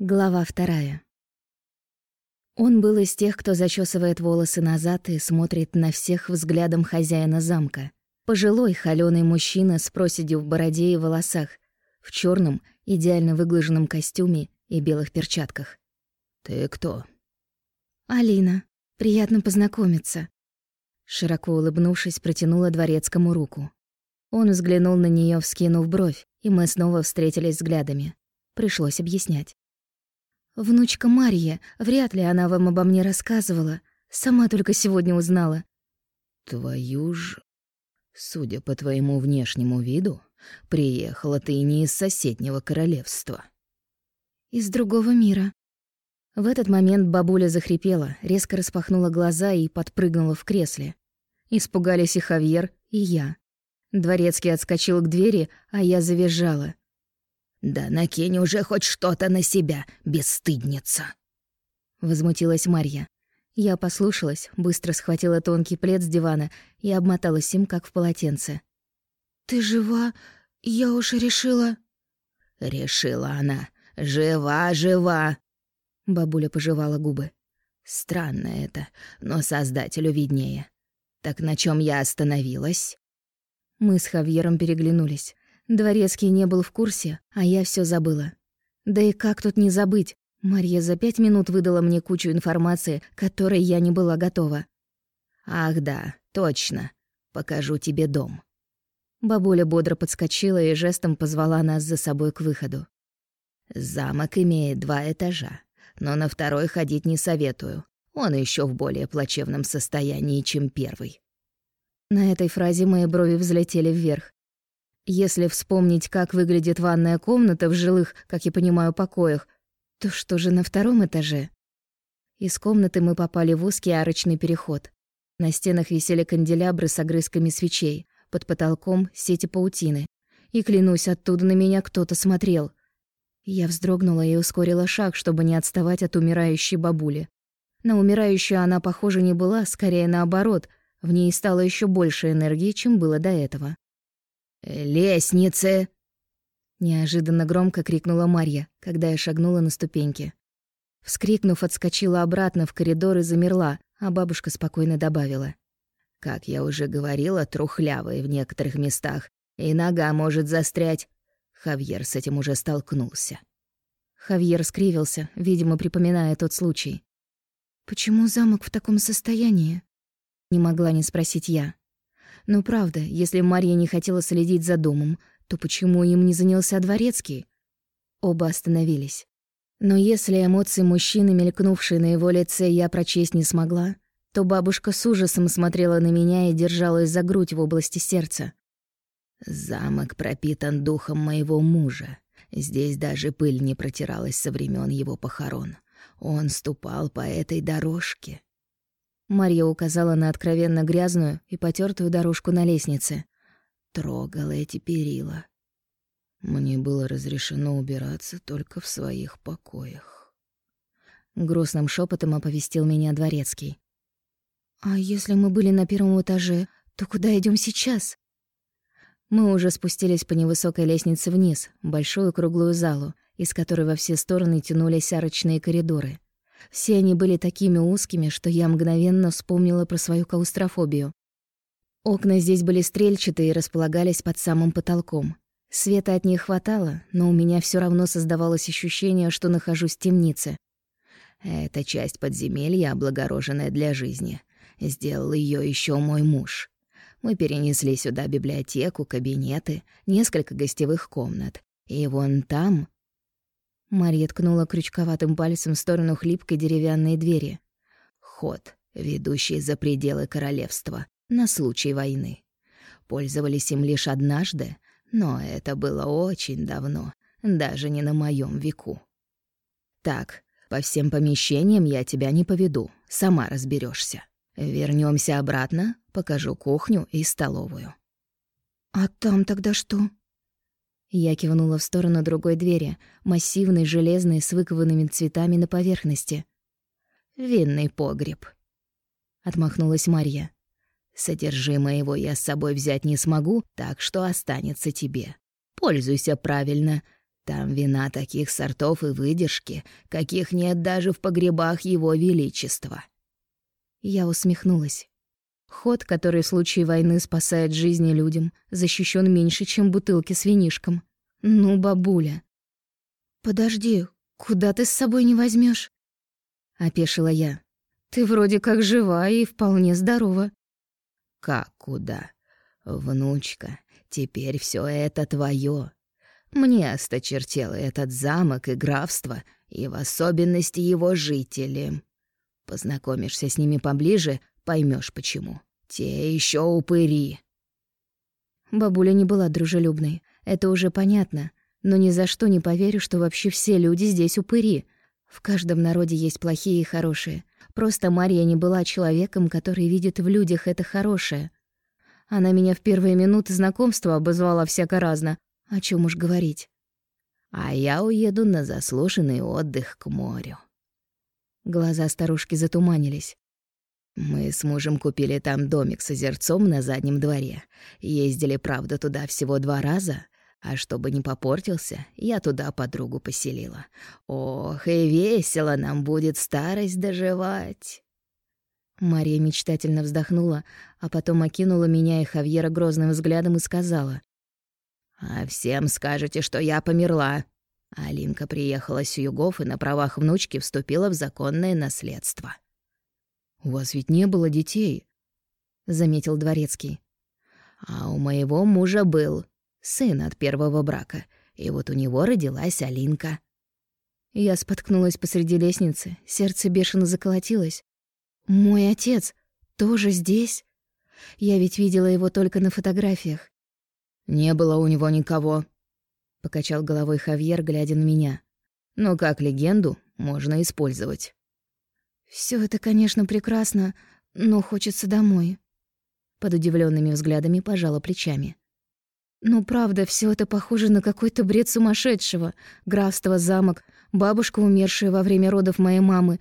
Глава вторая. Он был из тех, кто зачесывает волосы назад и смотрит на всех взглядом хозяина замка. Пожилой, холёный мужчина с проседью в бороде и волосах, в черном, идеально выглаженном костюме и белых перчатках. «Ты кто?» «Алина. Приятно познакомиться». Широко улыбнувшись, протянула дворецкому руку. Он взглянул на нее, вскинув бровь, и мы снова встретились взглядами. Пришлось объяснять. Внучка Марья, вряд ли она вам обо мне рассказывала. Сама только сегодня узнала. Твою ж... Судя по твоему внешнему виду, приехала ты не из соседнего королевства. Из другого мира. В этот момент бабуля захрипела, резко распахнула глаза и подпрыгнула в кресле. Испугались и Хавьер, и я. Дворецкий отскочил к двери, а я завизжала. «Да накинь уже хоть что-то на себя, бесстыдница!» Возмутилась Марья. Я послушалась, быстро схватила тонкий плед с дивана и обмоталась им, как в полотенце. «Ты жива? Я уж решила...» «Решила она. Жива, жива!» Бабуля пожевала губы. «Странно это, но Создателю виднее. Так на чем я остановилась?» Мы с Хавьером переглянулись. Дворецкий не был в курсе, а я все забыла. Да и как тут не забыть? Марья за пять минут выдала мне кучу информации, которой я не была готова. «Ах да, точно. Покажу тебе дом». Бабуля бодро подскочила и жестом позвала нас за собой к выходу. «Замок имеет два этажа, но на второй ходить не советую. Он еще в более плачевном состоянии, чем первый». На этой фразе мои брови взлетели вверх. Если вспомнить, как выглядит ванная комната в жилых, как я понимаю, покоях, то что же на втором этаже? Из комнаты мы попали в узкий арочный переход. На стенах висели канделябры с огрызками свечей, под потолком — сети паутины. И, клянусь, оттуда на меня кто-то смотрел. Я вздрогнула и ускорила шаг, чтобы не отставать от умирающей бабули. На умирающую она, похоже, не была, скорее наоборот, в ней стало еще больше энергии, чем было до этого. «Лестницы!» Неожиданно громко крикнула Марья, когда я шагнула на ступеньки. Вскрикнув, отскочила обратно в коридор и замерла, а бабушка спокойно добавила. «Как я уже говорила, трухлявые в некоторых местах, и нога может застрять. Хавьер с этим уже столкнулся». Хавьер скривился, видимо, припоминая тот случай. «Почему замок в таком состоянии?» Не могла не спросить я. Но правда, если Марья не хотела следить за домом, то почему им не занялся дворецкий? Оба остановились. Но если эмоции мужчины, мелькнувшие на его лице, я прочесть не смогла, то бабушка с ужасом смотрела на меня и держалась за грудь в области сердца. «Замок пропитан духом моего мужа. Здесь даже пыль не протиралась со времен его похорон. Он ступал по этой дорожке. Марья указала на откровенно грязную и потертую дорожку на лестнице. Трогала эти перила. Мне было разрешено убираться только в своих покоях. Грустным шепотом оповестил меня дворецкий. «А если мы были на первом этаже, то куда идем сейчас?» Мы уже спустились по невысокой лестнице вниз, большую круглую залу, из которой во все стороны тянулись арочные коридоры. Все они были такими узкими, что я мгновенно вспомнила про свою клаустрофобию. Окна здесь были стрельчатые и располагались под самым потолком. Света от них хватало, но у меня все равно создавалось ощущение, что нахожусь в темнице. Эта часть подземелья, облагороженная для жизни, сделал ее еще мой муж. Мы перенесли сюда библиотеку, кабинеты, несколько гостевых комнат. И вон там Марья ткнула крючковатым пальцем в сторону хлипкой деревянной двери. «Ход, ведущий за пределы королевства, на случай войны. Пользовались им лишь однажды, но это было очень давно, даже не на моем веку. Так, по всем помещениям я тебя не поведу, сама разберешься. Вернемся обратно, покажу кухню и столовую». «А там тогда что?» Я кивнула в сторону другой двери, массивной, железной, с выкованными цветами на поверхности. «Винный погреб», — отмахнулась Марья. «Содержимое его я с собой взять не смогу, так что останется тебе. Пользуйся правильно. Там вина таких сортов и выдержки, каких нет даже в погребах его величества. Я усмехнулась. Ход, который в случае войны спасает жизни людям, защищен меньше, чем бутылки с винишком. Ну, бабуля. Подожди, куда ты с собой не возьмешь? опешила я. Ты вроде как жива и вполне здорова. Как куда? Внучка, теперь все это твое. Мне осточертело этот замок и графство, и в особенности его жители. Познакомишься с ними поближе, поймешь почему. Те еще упыри. Бабуля не была дружелюбной, это уже понятно, но ни за что не поверю, что вообще все люди здесь упыри. В каждом народе есть плохие и хорошие. Просто Мария не была человеком, который видит в людях это хорошее. Она меня в первые минуты знакомства обозвала всяко разно. О чем уж говорить. А я уеду на заслуженный отдых к морю. Глаза старушки затуманились. Мы с мужем купили там домик с озерцом на заднем дворе. Ездили, правда, туда всего два раза, а чтобы не попортился, я туда подругу поселила. Ох, и весело нам будет старость доживать. Мария мечтательно вздохнула, а потом окинула меня и Хавьера грозным взглядом и сказала. «А всем скажете, что я померла». Алинка приехала с Югов и на правах внучки вступила в законное наследство. «У вас ведь не было детей», — заметил Дворецкий. «А у моего мужа был сын от первого брака, и вот у него родилась Алинка». Я споткнулась посреди лестницы, сердце бешено заколотилось. «Мой отец тоже здесь? Я ведь видела его только на фотографиях». «Не было у него никого», — покачал головой Хавьер, глядя на меня. «Но как легенду можно использовать». Все это, конечно, прекрасно, но хочется домой. Под удивленными взглядами пожала плечами. Ну, правда, все это похоже на какой-то бред сумасшедшего. Графство, замок, бабушка, умершая во время родов моей мамы.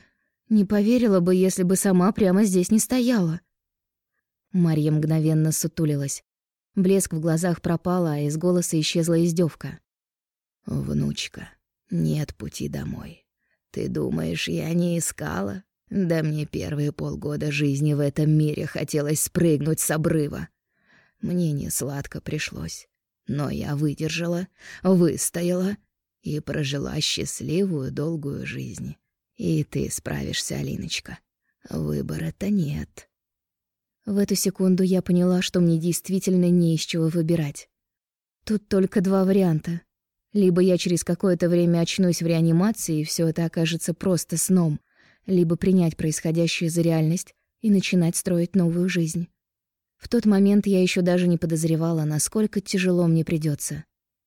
Не поверила бы, если бы сама прямо здесь не стояла. Марья мгновенно сутулилась. Блеск в глазах пропал, а из голоса исчезла издевка. «Внучка, нет пути домой. Ты думаешь, я не искала? Да мне первые полгода жизни в этом мире хотелось спрыгнуть с обрыва. Мне не сладко пришлось, но я выдержала, выстояла и прожила счастливую долгую жизнь. И ты справишься, Алиночка. Выбора-то нет. В эту секунду я поняла, что мне действительно не из чего выбирать. Тут только два варианта. Либо я через какое-то время очнусь в реанимации, и все это окажется просто сном, либо принять происходящее за реальность и начинать строить новую жизнь. В тот момент я еще даже не подозревала, насколько тяжело мне придется,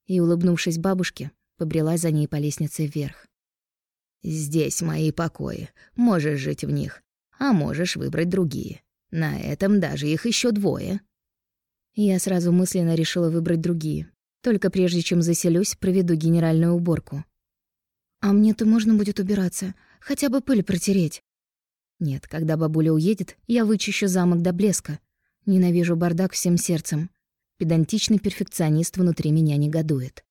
и, улыбнувшись бабушке, побрела за ней по лестнице вверх. «Здесь мои покои, можешь жить в них, а можешь выбрать другие. На этом даже их еще двое». Я сразу мысленно решила выбрать другие. Только прежде чем заселюсь, проведу генеральную уборку. «А мне-то можно будет убираться?» Хотя бы пыль протереть. Нет, когда бабуля уедет, я вычищу замок до блеска. Ненавижу бардак всем сердцем. Педантичный перфекционист внутри меня негодует.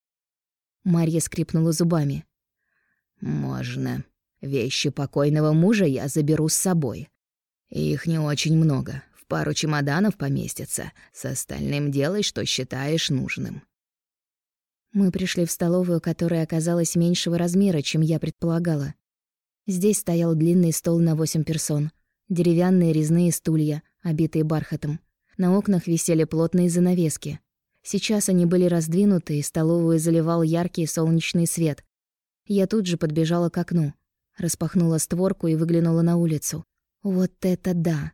Марья скрипнула зубами. «Можно. Вещи покойного мужа я заберу с собой. Их не очень много. В пару чемоданов поместится. С остальным делай, что считаешь нужным». Мы пришли в столовую, которая оказалась меньшего размера, чем я предполагала. Здесь стоял длинный стол на восемь персон, деревянные резные стулья, обитые бархатом. На окнах висели плотные занавески. Сейчас они были раздвинуты, и столовую заливал яркий солнечный свет. Я тут же подбежала к окну, распахнула створку и выглянула на улицу. Вот это да!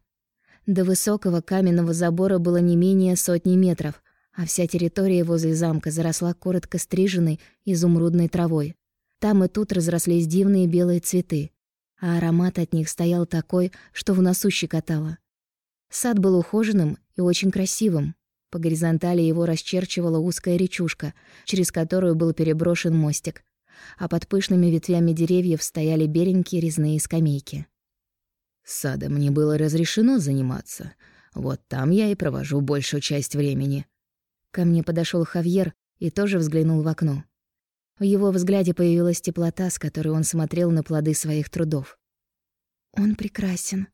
До высокого каменного забора было не менее сотни метров, а вся территория возле замка заросла коротко стриженной изумрудной травой. Там и тут разрослись дивные белые цветы, а аромат от них стоял такой, что в носу щекотало. Сад был ухоженным и очень красивым. По горизонтали его расчерчивала узкая речушка, через которую был переброшен мостик, а под пышными ветвями деревьев стояли беленькие резные скамейки. «Садом мне было разрешено заниматься. Вот там я и провожу большую часть времени». Ко мне подошел Хавьер и тоже взглянул в окно. В его взгляде появилась теплота, с которой он смотрел на плоды своих трудов. «Он прекрасен»,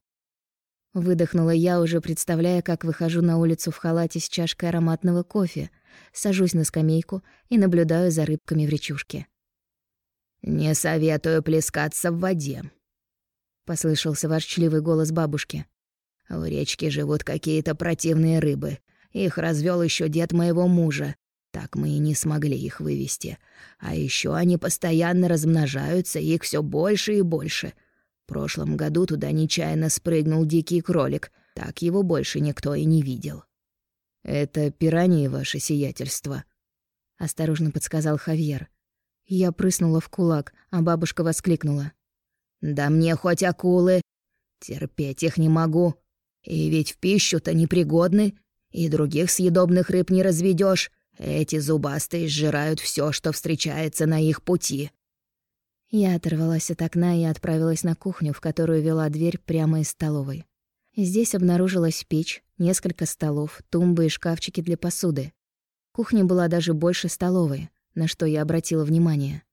— выдохнула я, уже представляя, как выхожу на улицу в халате с чашкой ароматного кофе, сажусь на скамейку и наблюдаю за рыбками в речушке. «Не советую плескаться в воде», — послышался ворчливый голос бабушки. «В речке живут какие-то противные рыбы. Их развел еще дед моего мужа. Так мы и не смогли их вывести. А еще они постоянно размножаются, их все больше и больше. В прошлом году туда нечаянно спрыгнул дикий кролик. Так его больше никто и не видел». «Это пираньи, ваше сиятельство», — осторожно подсказал Хавьер. Я прыснула в кулак, а бабушка воскликнула. «Да мне хоть акулы! Терпеть их не могу. И ведь в пищу-то непригодны, и других съедобных рыб не разведешь. Эти зубастые сжирают все, что встречается на их пути». Я оторвалась от окна и отправилась на кухню, в которую вела дверь прямо из столовой. Здесь обнаружилась печь, несколько столов, тумбы и шкафчики для посуды. Кухня была даже больше столовой — на что я обратила внимание.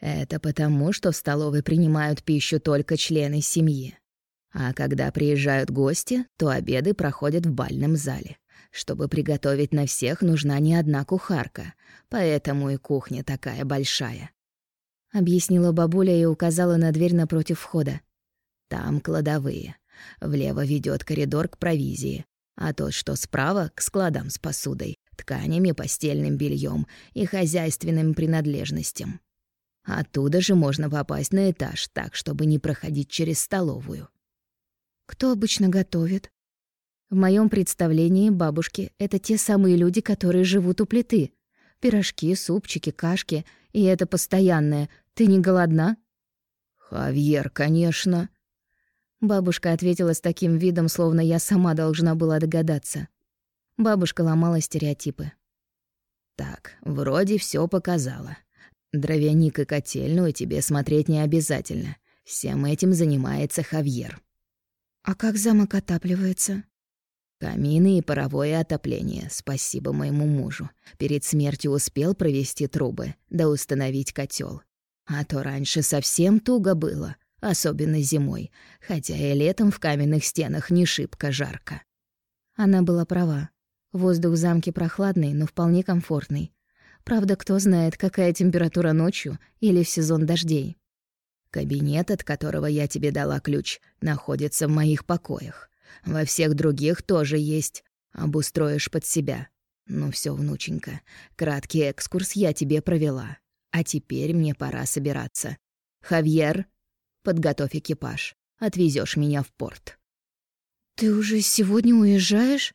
Это потому, что в столовой принимают пищу только члены семьи. А когда приезжают гости, то обеды проходят в бальном зале. Чтобы приготовить на всех, нужна не одна кухарка, поэтому и кухня такая большая. Объяснила бабуля и указала на дверь напротив входа. Там кладовые. Влево ведет коридор к провизии, а тот, что справа, к складам с посудой тканями, постельным бельем и хозяйственным принадлежностям. Оттуда же можно попасть на этаж, так, чтобы не проходить через столовую. Кто обычно готовит? В моем представлении бабушки — это те самые люди, которые живут у плиты. Пирожки, супчики, кашки. И это постоянное. Ты не голодна? «Хавьер, конечно». Бабушка ответила с таким видом, словно я сама должна была догадаться. Бабушка ломала стереотипы. «Так, вроде все показала. Дровяник и котельную тебе смотреть не обязательно. Всем этим занимается Хавьер». «А как замок отапливается?» Камины и паровое отопление, спасибо моему мужу. Перед смертью успел провести трубы, да установить котел. А то раньше совсем туго было, особенно зимой, хотя и летом в каменных стенах не шибко жарко. Она была права. Воздух в замке прохладный, но вполне комфортный. Правда, кто знает, какая температура ночью или в сезон дождей. Кабинет, от которого я тебе дала ключ, находится в моих покоях. Во всех других тоже есть. Обустроишь под себя. Ну все, внученька, краткий экскурс я тебе провела. А теперь мне пора собираться. Хавьер, подготовь экипаж. Отвезешь меня в порт. «Ты уже сегодня уезжаешь?»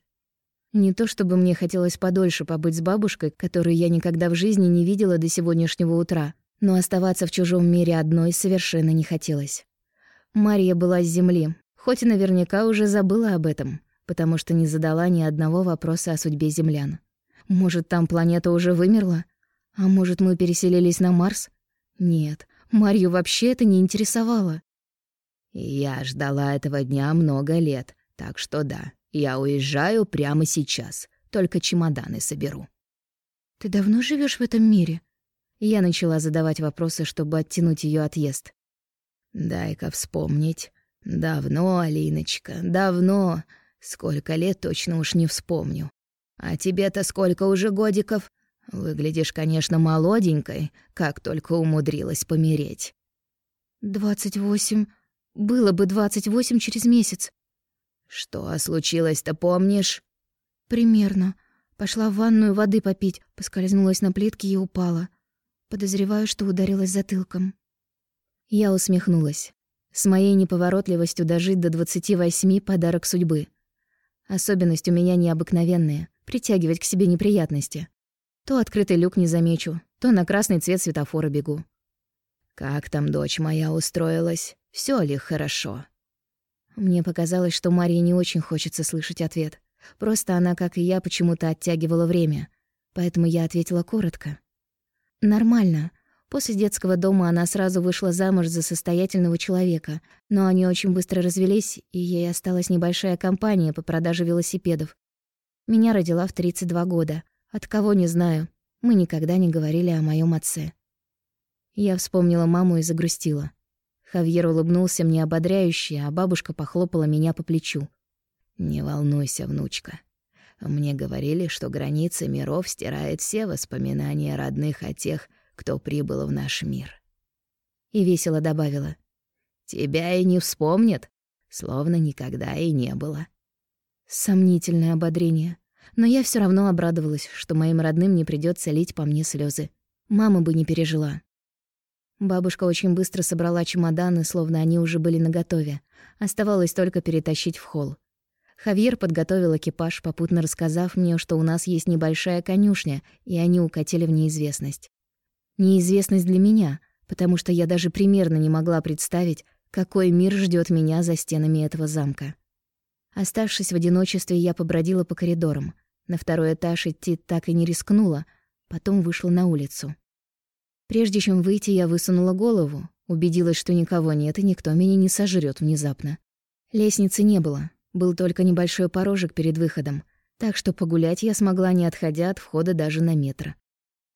Не то чтобы мне хотелось подольше побыть с бабушкой, которую я никогда в жизни не видела до сегодняшнего утра, но оставаться в чужом мире одной совершенно не хотелось. Мария была с земли, хоть и наверняка уже забыла об этом, потому что не задала ни одного вопроса о судьбе землян. Может, там планета уже вымерла? А может, мы переселились на Марс? Нет, Марию вообще это не интересовало. Я ждала этого дня много лет, так что да, я уезжаю прямо сейчас, только чемоданы соберу. Ты давно живешь в этом мире? Я начала задавать вопросы, чтобы оттянуть ее отъезд. Дай-ка вспомнить. Давно, Алиночка, давно. Сколько лет точно уж не вспомню. А тебе-то сколько уже годиков? Выглядишь, конечно, молоденькой, как только умудрилась помереть. «Двадцать восемь. Было бы двадцать восемь через месяц. «Что случилось-то, помнишь?» «Примерно. Пошла в ванную воды попить, поскользнулась на плитке и упала. Подозреваю, что ударилась затылком». Я усмехнулась. С моей неповоротливостью дожить до двадцати восьми — подарок судьбы. Особенность у меня необыкновенная — притягивать к себе неприятности. То открытый люк не замечу, то на красный цвет светофора бегу. «Как там дочь моя устроилась? Все ли хорошо?» Мне показалось, что Марии не очень хочется слышать ответ. Просто она, как и я, почему-то оттягивала время. Поэтому я ответила коротко. «Нормально. После детского дома она сразу вышла замуж за состоятельного человека, но они очень быстро развелись, и ей осталась небольшая компания по продаже велосипедов. Меня родила в 32 года. От кого не знаю. Мы никогда не говорили о моем отце. Я вспомнила маму и загрустила. Хавьер улыбнулся мне ободряюще, а бабушка похлопала меня по плечу. «Не волнуйся, внучка. Мне говорили, что границы миров стирает все воспоминания родных о тех, кто прибыл в наш мир». И весело добавила. «Тебя и не вспомнят, словно никогда и не было». Сомнительное ободрение. Но я все равно обрадовалась, что моим родным не придется лить по мне слезы. Мама бы не пережила. Бабушка очень быстро собрала чемоданы, словно они уже были наготове. Оставалось только перетащить в холл. Хавьер подготовил экипаж, попутно рассказав мне, что у нас есть небольшая конюшня, и они укатили в неизвестность. Неизвестность для меня, потому что я даже примерно не могла представить, какой мир ждет меня за стенами этого замка. Оставшись в одиночестве, я побродила по коридорам. На второй этаж идти так и не рискнула, потом вышла на улицу. Прежде чем выйти, я высунула голову, убедилась, что никого нет и никто меня не сожрет внезапно. Лестницы не было, был только небольшой порожек перед выходом, так что погулять я смогла, не отходя от входа даже на метр.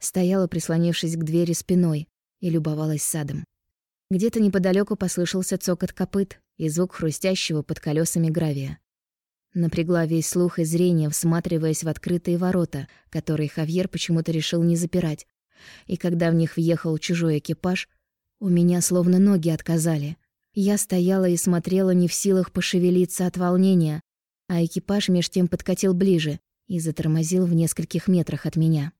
Стояла, прислонившись к двери спиной, и любовалась садом. Где-то неподалеку послышался цокот копыт и звук хрустящего под колесами гравия. Напрягла весь слух и зрение, всматриваясь в открытые ворота, которые Хавьер почему-то решил не запирать. И когда в них въехал чужой экипаж, у меня словно ноги отказали. Я стояла и смотрела не в силах пошевелиться от волнения, а экипаж меж тем подкатил ближе и затормозил в нескольких метрах от меня.